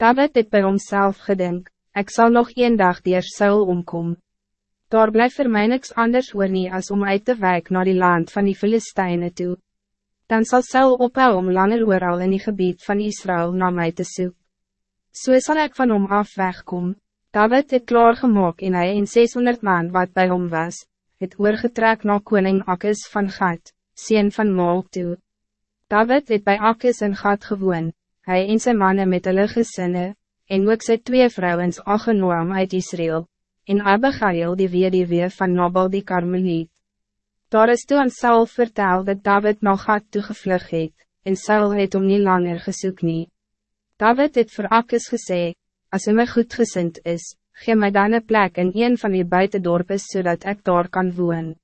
David het bij homself gedink, ik zal nog een dag dier Saul omkom. Daar blijft vir my niks anders oor nie as om uit te wijk naar die land van die Filisteine toe. Dan zal Saul ophou om langer ooral in die gebied van Israël naar mij te soek. So sal ek van hom af wegkom. David het klaargemaak en hy en 600 man wat bij hom was, het oorgetrek na koning Akkes van Gat, sien van Maal toe. David het bij Akkes in Gat gewoon, hij en zijn mannen met hulle gesinne, en ook sy twee vrouwens Achenoam uit Israël, en Abigail die weduwee van Nabal die Karmeliet. Daar is toe aan Saul vertel dat David nog Gat toegevlug het, en Saul het om niet langer gesoek nie. David het vir Akkes gesê, as hy my goedgesind is, Geef mij dan een plek in een van die buitendorpen zodat ik daar kan woon.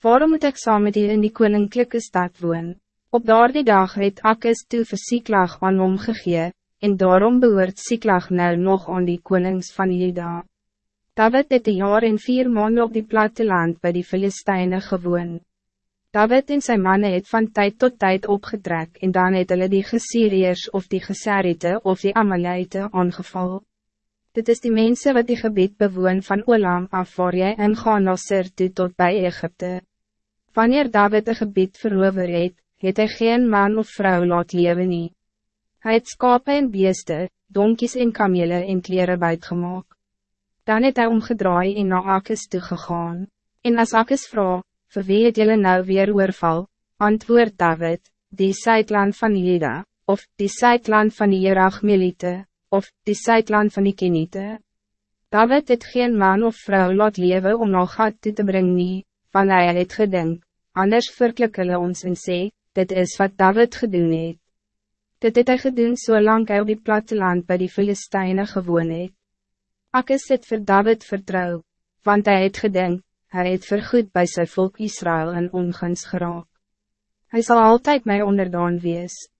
Waarom moet ik samen met die in die koninklijke stad woon? Op daardie dag het Akkes toe vir Siklag aan hom gegee, en daarom behoort Siklag nou nog aan die konings van Juda. David het een jaar en vier maanden op die platteland bij die Filistijnen gewoon. David en zijn mannen het van tijd tot tijd opgetrek en dan het hulle die Gesyriërs of die Geserite of die Amalite aangeval. Dit is die mensen wat die gebied bewoon van Olam af waar jy ingaan na toe tot bij Egypte. Wanneer David een gebied verover het, het hy geen man of vrouw laat leven nie. Hy het skape en beeste, donkies en kamele en kleren buitgemaak. Dan het hy omgedraai en na Akis toegegaan. En as Akis vraag, vir wie het jylle nou weer oorval, antwoord David, die Zuidland van Juda, of die Zuidland van die Jerachmelite, of die Zuidland van die Keniete. David het geen man of vrouw laat leven om nog gat toe te brengen nie, van hy het gedink, anders verklik hulle ons en sê, dit is wat David gedoen het. Dit het hy gedoen zolang so hy op die platteland bij die Filisteine gewoon het. Akkes het vir David vertrouw, want hij het gedink, hij het vergoed bij zijn volk Israël en onguns geraak. Hij zal altijd mij onderdaan wees.